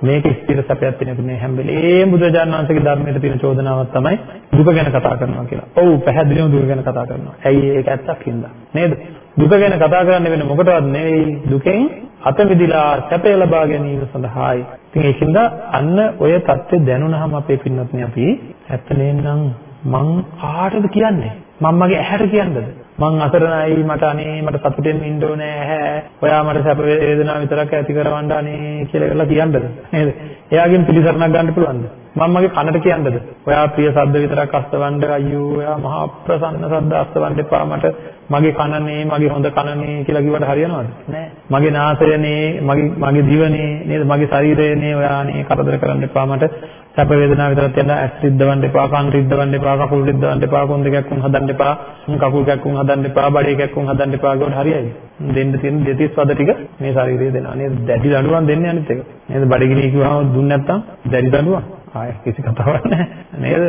මේක ස්ථිර සැපයක් තියෙන මේ හැම වෙලේම බුදුරජාණන් වහන්සේගේ ධර්මයේ තියෙන චෝදනාවක් තමයි දුක ගැන කතා කරනවා කියලා. ඔව් පැහැදිලිවම දුක ගැන කතා කරනවා. ඇයි ඒක ඇත්තක් හින්දා නේද? දුක ගැන කතා කරන්න වෙන මොකටවත් නෙවෙයි දුකෙන් අත මිදලා සැපය ලබා ගැනීම සඳහායි. ඉතින් ඒකින්ද අන්න ඔය தත්ත්වය දැනුණාම අපේ පින්වත්නි අපි ඇත්ත නේනම් මං කාටද කියන්නේ? මම මගේ ඇහැට කියන්නද? මං අසරණයි මට අනේ මට සතුටෙන් ඉන්න ඕනේ ඇහැ. ඔයා මට සැප වේදනාව විතරක් ඇති කරවන්න අනේ කියලා කරලා කියන්නද? නේද? එයාගෙන් පිළිසරණක් ගන්න පුළුවන්ද? මම මගේ කනට කියන්නද? ඔයා ප්‍රිය ශබ්ද විතරක් අස්තවන්න අයියෝ ඔයා මහා ප්‍රසන්න ශබ්ද අස්තවන්න එපා මට මගේ කනනේ මගේ හොඳ කනනේ කියලා කිව්වට හරියනවද? නෑ. මගේ නාසයනේ මගේ මගේ දිවනේ නේද? මගේ ශරීරයනේ ඔයානේ කරදර කරන්න එපා මට සැප වේදනාව විතරක් තියන්න ඇස් රිද්දවන්න එපා කන් රිද්දවන්න එපා කකුල් රිද්දවන්න එපා කොන් දෙකක් උන් හදන්න එපා කකුල් කැක්කුම් හදන්න එපා බඩේ කැක්කුම් හදන්න එපා කියවට හරියයි. දෙන්න තියෙන දෙතිස් වද ටික මේ ශරීරයේ දෙනවා. නේද? දැඩි දඬුවම් දෙන්නේ අනිත් එක. නේද? බඩගිනි කිව්වම දුන්නේ නැත්තම් දැඩි දඬුවම්. ආයෙ කිසි කතාවක් නැහැ. නේද?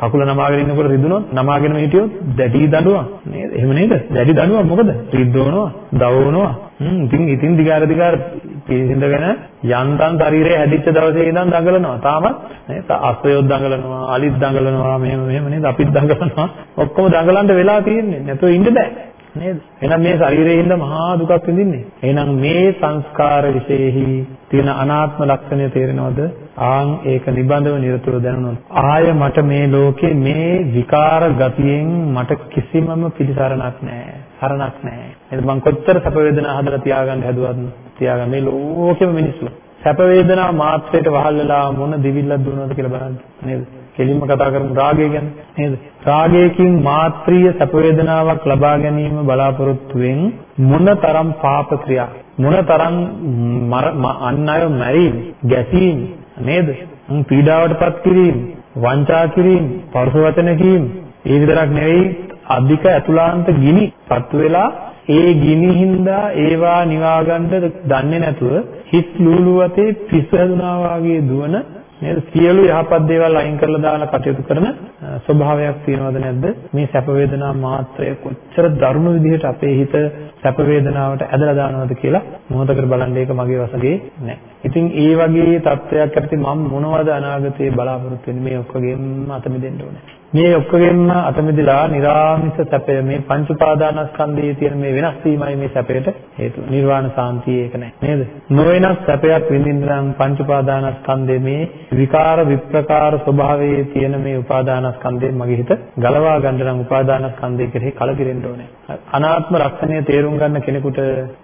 කකුල නමාගෙන ඉන්නකොට රිදුනොත් නමාගෙනම හිටියොත් දැඩි දඬුවම් නේද? එහෙම නේද? දැඩි දඬුවම් මොකද? රිද්දවනවා, දවවනවා. හ්ම් ඉතින් ඉතින් දිගාර දිගාර පිළිඳගෙන යන්තම් ශරීරය හැදිච්ච දවසේ ඉඳන් දඟලනවා. තාමත් නේද? අස්වැයොත් දඟලනවා, අලිත් දඟලනවා, මෙහෙම මෙහෙම නේද? අපිත් දඟලනවා. ඔක්කොම දඟලන්න වෙලා තියෙන්නේ. නැතුව ඉන්න බෑ. නේද? එහෙනම් මේ ශරීරයේ ඉඳ මහා දුකක් විඳින්නේ. එහෙනම් මේ සංස්කාර විශේෂෙහි තියෙන අනාත්ම ලක්ෂණය තේරෙනවද? ආන් ඒක නිබඳව නිරතුරුව දැනුණොත් ආය මට මේ ලෝකේ මේ විකාර ගතියෙන් මට කිසිමම පිළිසරණක් නැහැ. සරණක් නැහැ. එහෙනම් මං කොච්චර සැප වේදනා හදලා තියාගන්න හැදුවත් තියාගන්න මේ ලෝකෙම මිනිස්සු සැප වේදනා මාත්‍රයට වහල් වෙලා මොන දිවිල්ලක් දුනවද කියලා බලන්න නේද? කෙලින්ම කතා කරමු රාගය ගැන නේද? රාගයකින් මාත්‍රීය සැප වේදනාවක් ලබා ගැනීම බලාපොරොත්තුෙන් මොනතරම් පාප ක්‍රියා මොනතරම් අන් අය මැරීම ගැසීම නේද? පීඩාවටපත් කිරීම, වංචා කිරීම, පරුස වචන කීම, ඒ විතරක් නෙවෙයි අධික ඇතුළාන්ත ගිනි පත්තු වෙලා ඒ ගිනි හින්දා ඒවා නිවා ගන්න දන්නේ නැතුව හිස් ලූලු වතේ පිස්සු හැදුනා වගේ දුවන නේද සියලු යහපත් දේවල් අයින් කරලා දාලා කටයුතු කරන ස්වභාවයක් තියෙනවද නැද්ද මේ සැප වේදනා මාත්‍රය කොච්චර දරුණු විදිහට අපේ හිත සැප වේදනාවට ඇදලා දානවද කියලා මොහොතකට බලන්න ඒක මගේ වශගේ නෑ. ඉතින් ඒ වගේ තත්ත්වයක් ඇති මම මොනවද අනාගතේ බලාපොරොත්තු වෙන්නේ මේ ඔක්කොගෙම අත මිදෙන්න ඕනේ. මේ ඔක්කොගෙම අත මිදලා නිර්ආමිෂ සැපය මේ පංච උපාදානස්කන්ධයේ තියෙන මේ වෙනස් වීමයි මේ සැපයට හේතුව. නිර්වාණ සාන්තිය ඒක නෑ නේද? නොවෙනස් සැපයක් විඳින්න නම් පංච උපාදානස්කන්ධයේ මේ විකාර විප්‍රකාර ස්වභාවයේ තියෙන මේ උපාදානස්කන්ධයෙන් මගේ හිත ගලවා ගන්න නම් උපාදානස්කන්ධය කෙරෙහි කලකිරෙන්න ඕනේ. අනාත්ම ලක්ෂණය තේරුම් ගන්න කෙනෙකුට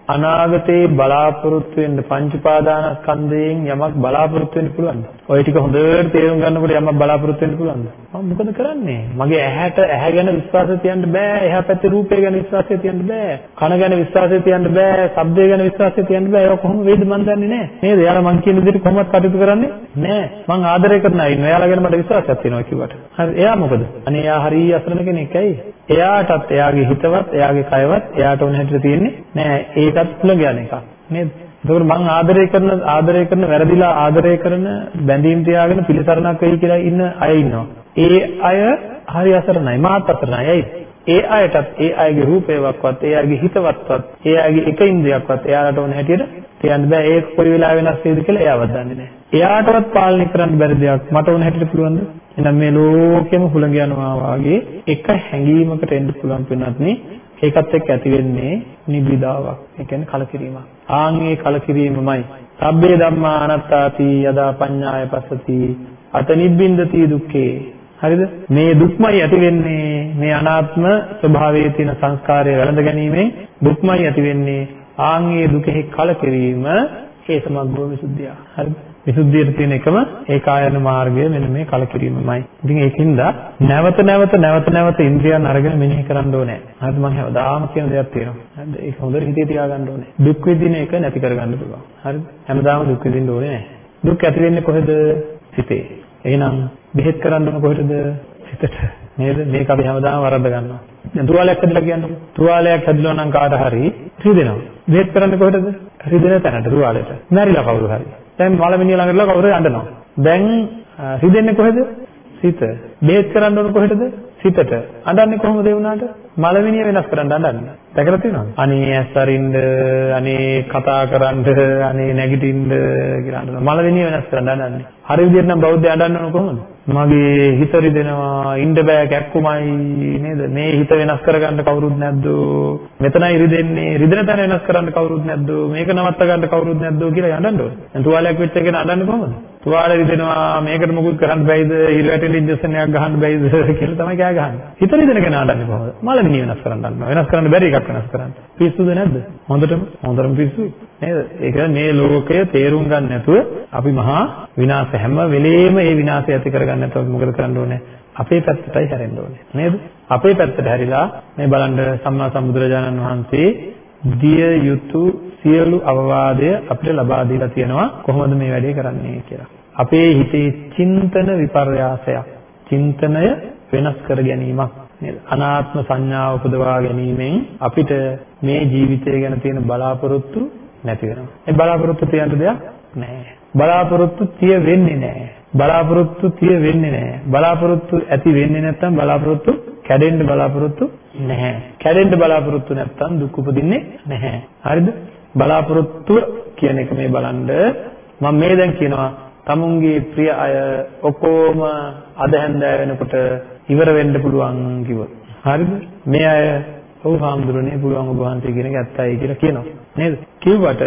අනාගතේ බලාපොරොත්තු වෙන්න පංච උපාදානස්කන්ධයෙන් යමක් බලාපොරොත්තු වෙන්න පුළුවන්ද? ඔය ටික හොඳට තේරුම් ගන්නකොට යමක් බලාපොරොත්තු වෙන්න පුළුවන්ද? මම මොකද කරන්නේ? මගේ ඇහැට ඇහැ ගැන විශ්වාසය තියන්න බෑ. එහා පැත්තේ රූපය ගැන විශ්වාසය තියන්න බෑ. කන ගැන විශ්වාසය තියන්න බෑ. ශබ්දය ගැන විශ්වාසය තියන්න බෑ. ඒක කොහොම වේද මන් දන්නේ නෑ. නේද? එයාලා මං කියන විදිහට කොහොමවත් කටයුතු කරන්නේ නෑ. මං ආදරය කරන අය ඉන්නවා. එයාලා ගැන මට විශ්වාසයක් තියෙනවා කිව්වට. හරි. එයා මොකද? අනේ එයා හරිය අසරණ කෙනෙක් ඇයි? එයාටත් එයාගේ හිතවත්, එයාගේ කයවත් එයාට ඕන හැටියට තියෙන්නේ නෑ. ඒකත් තුල ගියන එකක්. නේද? එතකොට මං ආදරය කරන ආදරය කරන වැරදිලා ආදරය කරන බැඳීම් තියාගෙන පිළිසරණක් වෙයි කියලා ඉන්න අය ඉන්නවා. ඒ අය හරි අසරණයි මාත් අසරණයි. ඇයි? ඒ අයටත් ඒ අයගේ රූපේවක්වත් ඒ අයගේ හිතවත්වත් ඒ අයගේ එක ඉන්ද්‍රියක්වත් එයාලට ඕන හැටියට තියන්න බෑ ඒක කොයි වෙලාවෙ වෙනස් වෙයිද කියලා එයාවත් දන්නේ නැහැ. එයාටවත් පාලනය කරන්න බැරි දෙයක් මට ඕන හැටියට පුළුවන්ද? එහෙනම් මේ ලෝකෙම හුළඟ යනවා වාගේ එක හැඟීමකට එන්න පුළුවන් වෙනත් නේ ඒකත් එක්ක ඇති වෙන්නේ නිබ්බිදාවක්. ඒ කියන්නේ කලකිරීමක්. ආන් ඒ කලකිරීමමයි. සබ්බේ ධම්මා අනාත්තාති යදා පඤ්ඤාය පස්සති අත නිබ්බින්දති දුක්ඛේ. හරිද? මේ දුක්මයි ඇති වෙන්නේ මේ අනාත්ම ස්වභාවයේ තියෙන සංස්කාරය වැළඳ ගැනීමෙන් දුක්මයි ඇති වෙන්නේ. ආන් ඒ දුකෙහි කලකිරීම ඒ සමග්ගෝ විසුද්ධිය. හරිද? විසුද්ධියට තියෙන එකම ඒකායන මාර්ගය මෙන්න මේ කලකිරීමමයි. ඉතින් ඒකින්ද නැවත නැවත නැවත නැවත ඉන්ද්‍රියන් අරගෙන මෙනෙහි කරන්න ඕනේ. හරිද මම හැමදාම කියන දෙයක් තියෙනවා. හරිද? ඒක හොඳට හිතේ තියාගන්න ඕනේ. දුක් විඳින එක නැති කරගන්න පුළුවන්. හරිද? හැමදාම දුක් විඳින්න ඕනේ නැහැ. දුක් ඇති වෙන්නේ කොහෙද? සිතේ. එහෙනම් බෙහෙත් කරන්න ඕන කොහෙටද? සිතට. නේද? මේක අපි හැමදාම වරද්ද ගන්නවා. දැන් තුවාලයක් හදලා කියන්නේ. තුවාලයක් හදලා නම් කාට හරි රිදෙනවා. බෙහෙත් කරන්නේ කොහෙටද? රිදෙන තැනට තුවාලෙට. මැරිලා කවුරු හරි. දැන් මලමිනිය ළඟටලා කවුරු යන්නනවා. දැන් රිදෙන්නේ කොහෙද? සිත. බෙහෙත් කරන්න ඕන කොහෙටද? සිතට. අඬන්නේ කොහොමද ඒ වුණාට? මලමිනිය වෙනස් කරන්න අඬන්නේ. දැකලා තියෙනවද? අනේ ඇස් අරින්න, අනේ කතා කරන්න, අනේ නැගිටින්න කියලා අඬනවා. මලමිනිය වෙනස් කරන්න අඬන්නේ. හරි විදිහට නම් බෞද්ධය අඬන්න ඕන කොහොමද? මගේ හිත රිදෙනවා ඉන්න බෑ කැක්කුමයි නේද? මේ හිත වෙනස් කරගන්න කවුරුත් නැද්ද? මෙතනයි රිදෙන්නේ රිදෙන තැන වෙනස් කරන්න කවුරුත් නැද්ද? මේක නවත්ත ගන්න කවුරුත් නැද්ද කියලා යන්නන්න ඕනේ. දැන් තුවාලයක් වෙච්ච එකන අඬන්නේ කොහොමද? තුවාලේ රිදෙනවා මේකට මොකුත් කරන්න බැයිද හිර වැටෙන ඉන්ජෙක්ෂන් එකක් ගහන්න බැයිද කියලා තමයි කෑ ගහන්නේ හිත රිදෙන කෙනා අඬන්නේ කොහොමද මලමිනිය වෙනස් කරන්න අඬනවා වෙනස් කරන්න බැරි එකක් වෙනස් කරන්න පිස්සුද නැද්ද හොඳටම හොඳටම පිස්සුයි නේද ඒක මේ ලෝකය තේරුම් ගන්න නැතුව අපි මහා විනාශ හැම වෙලේම මේ විනාශය ඇති කරගන්න ගන්න නැත්නම් මොකද කරන්න ඕනේ? අපේ පැත්තටයි හැරෙන්න ඕනේ. නේද? අපේ පැත්තට හැරිලා මේ බලන්න සම්මා සම්බුදුරජාණන් වහන්සේ දිය යුතු සියලු අවවාදය අපිට ලබා දීලා තියෙනවා කොහොමද මේ වැඩේ කරන්නේ කියලා. අපේ හිතේ චින්තන විපර්යාසයක්. චින්තනය වෙනස් කර ගැනීමක් නේද? අනාත්ම සංඥාව උපදවා ගැනීමෙන් අපිට මේ ජීවිතය ගැන තියෙන බලාපොරොත්තු නැති වෙනවා. ඒ බලාපොරොත්තු තියන්න දෙයක් නැහැ. බලාපොරොත්තු තිය වෙන්නේ නැහැ. බලාපොරොත්තු තිය වෙන්නේ නැහැ. බලාපොරොත්තු ඇති වෙන්නේ නැත්නම් බලාපොරොත්තු කැඩෙන්න බලාපොරොත්තු නැහැ. කැඩෙන්න බලාපොරොත්තු නැත්නම් දුක් උපදින්නේ නැහැ. හරිද? බලාපොරොත්තු කියන එක මේ බලන්න මම මේ දැන් කියනවා තමුන්ගේ ප්‍රිය අය ඔක්කොම අද හැන්දෑව වෙනකොට ඉවර වෙන්න පුළුවන් කිව්වොත්. හරිද? මේ අය ඔව් හාමුදුරනේ පුළුවන් ඔබ වහන්සේ කියන එක ඇත්තයි කියලා කියනවා. නේද? කිව්වට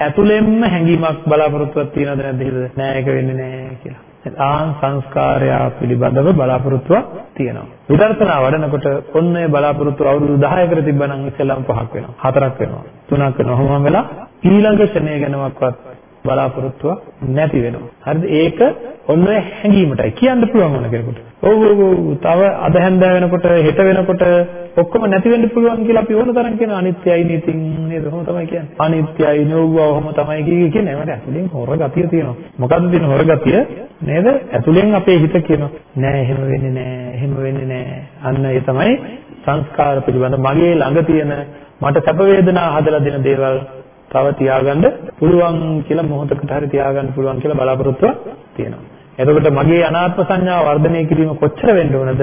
ඇතුළෙන්ම හැඟීමක් බලාපොරොත්තුවක් තියනවද නැද්ද කියලා නෑ ඒක වෙන්නේ නෑ කියලා. ආන් සංස්කාරය පිළිබඳව බලාපොරොත්තුවක් තියෙනවා. විදර්ශනා වඩනකොට ඔන්න ඒ බලාපොරොත්තු අවුරුදු 10කට තිබ්බනම් ඉස්සෙල්ලාම පහක් වෙනවා. හතරක් වෙනවා. තුනක් වෙනවා. ඔහොම වෙලා ඊළඟ ක්ෂණය ගැනවත් බලාපොරොත්තුවක් නැති වෙනවා. හරිද? ඒක ඔන්න ඔය හැඟීමටයි කියන්න පුළුවන් වුණ කෙනෙකුට. ඔව් ඔව් ඔව් තව අද හැන්දෑ වෙනකොට හෙට වෙනකොට ඔක්කොම නැති වෙන්න පුළුවන් කියලා අපි ඕන තරම් කියන අනිත්‍යයි නීතින් නේද? ඔහොම තමයි කියන්නේ. අනිත්‍යයි නෝව ඔහොම තමයි කියේ කියන්නේ. ඒකට ඇතුලෙන් හොර ගතිය තියෙනවා. මොකද්ද තියෙන හොර ගතිය? නේද? ඇතුලෙන් අපේ හිත කියනවා නෑ එහෙම වෙන්නේ නෑ. එහෙම වෙන්නේ නෑ. අන්න ඒ තමයි සංස්කාර පිළිබඳ මගේ ළඟ තියෙන මට සැප වේදනා හදලා දෙන දේවල් තව තියාගන්න පුළුවන් කියලා මොහොතකට හරි තියාගන්න පුළුවන් කියලා බලාපොරොත්තුවක් තියෙනවා. එතකොට මගේ අනාත්ම සංඥාව වර්ධනය කිරීම කොච්චර වෙන්න ඕනද?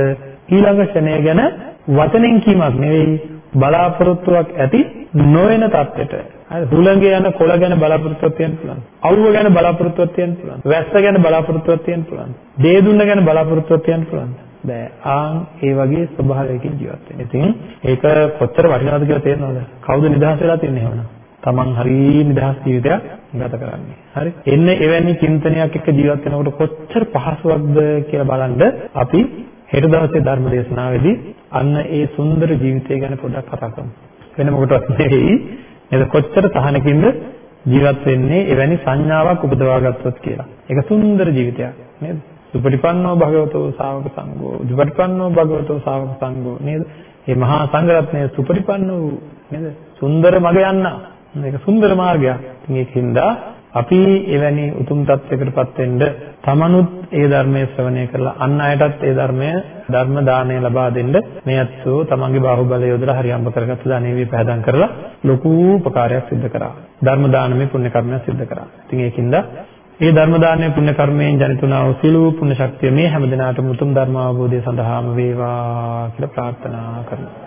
ඊළඟ ක්ෂණය ගැන වචනෙන් කීමක් නෙවෙයි බලාපොරොත්තුවක් ඇති නොවන තත්ත්වයට. හරි හුළඟේ යන කොළ ගැන බලාපොරොත්තුවක් තියන්න පුළුවන්. අවුව ගැන බලාපොරොත්තුවක් තියන්න පුළුවන්. වැස්ස ගැන බලාපොරොත්තුවක් තියන්න පුළුවන්. දේ දුන්න ගැන බලාපොරොත්තුවක් තියන්න පුළුවන්. බෑ. ආන් ඒ වගේ ස්වභාවයකින් ජීවත් වෙන්න. ඉතින් ඒක කොච්චර වටිනවද කියලා තේරෙනවද? කවුද නිදහස් වෙලා තින්නේ එහෙමනම්? තමන් හරි නිදහස් ජීවිතයක් ගත කරන්නේ. හරි. එන්න එවැනි චින්තනයක් එක්ක ජීවත් වෙනකොට කොච්චර පහසුවක්ද කියලා බලන්න අපි හෙට දවසේ ධර්ම දේශනාවේදී අන්න ඒ සුන්දර ජීවිතය ගැන පොඩ්ඩක් කතා කරමු. වෙන මොකටවත් නෙවෙයි. නේද කොච්චර සහනකින්ද ජීවත් වෙන්නේ එවැනි සංඥාවක් උපදවා ගත්තොත් කියලා. ඒක සුන්දර ජීවිතයක් නේද? සුපටිපන්නෝ භගවතෝ ශාවක සංඝෝ සුපටිපන්නෝ භගවතෝ ශාවක සංඝෝ නේද? මේ මහා සංඝරත්නය සුපටිපන්නෝ නේද? සුන්දර මග යන්නා මේක සුන්දර මාර්ගයක්. ඉතින් ඒකින්ද අපි එවැනි උතුම් තත්යකටපත් වෙන්න තමනුත් ඒ ධර්මයේ ශ්‍රවණය කරලා අන් අයටත් ඒ ධර්මය ධර්ම දාණය ලබා දෙන්න මේ අත්සෝ තමන්ගේ බාහුවලය යොදලා හරියම්බ කරගත්ත ධනෙවි පහදම් කරලා ලොකු උපකාරයක් සිදු කරා. ධර්ම දානමය පුණ්‍ය කර්මයක් සිදු කරා. ඉතින් ඒකින්ද මේ ධර්ම දානමය පුණ්‍ය කර්මයෙන් ජනිතුනා වූ සිළු පුණ්‍ය ශක්තිය මේ හැම දිනාටම උතුම් ධර්ම අවබෝධය සඳහාම වේවා කියලා ප්‍රාර්ථනා කරනවා.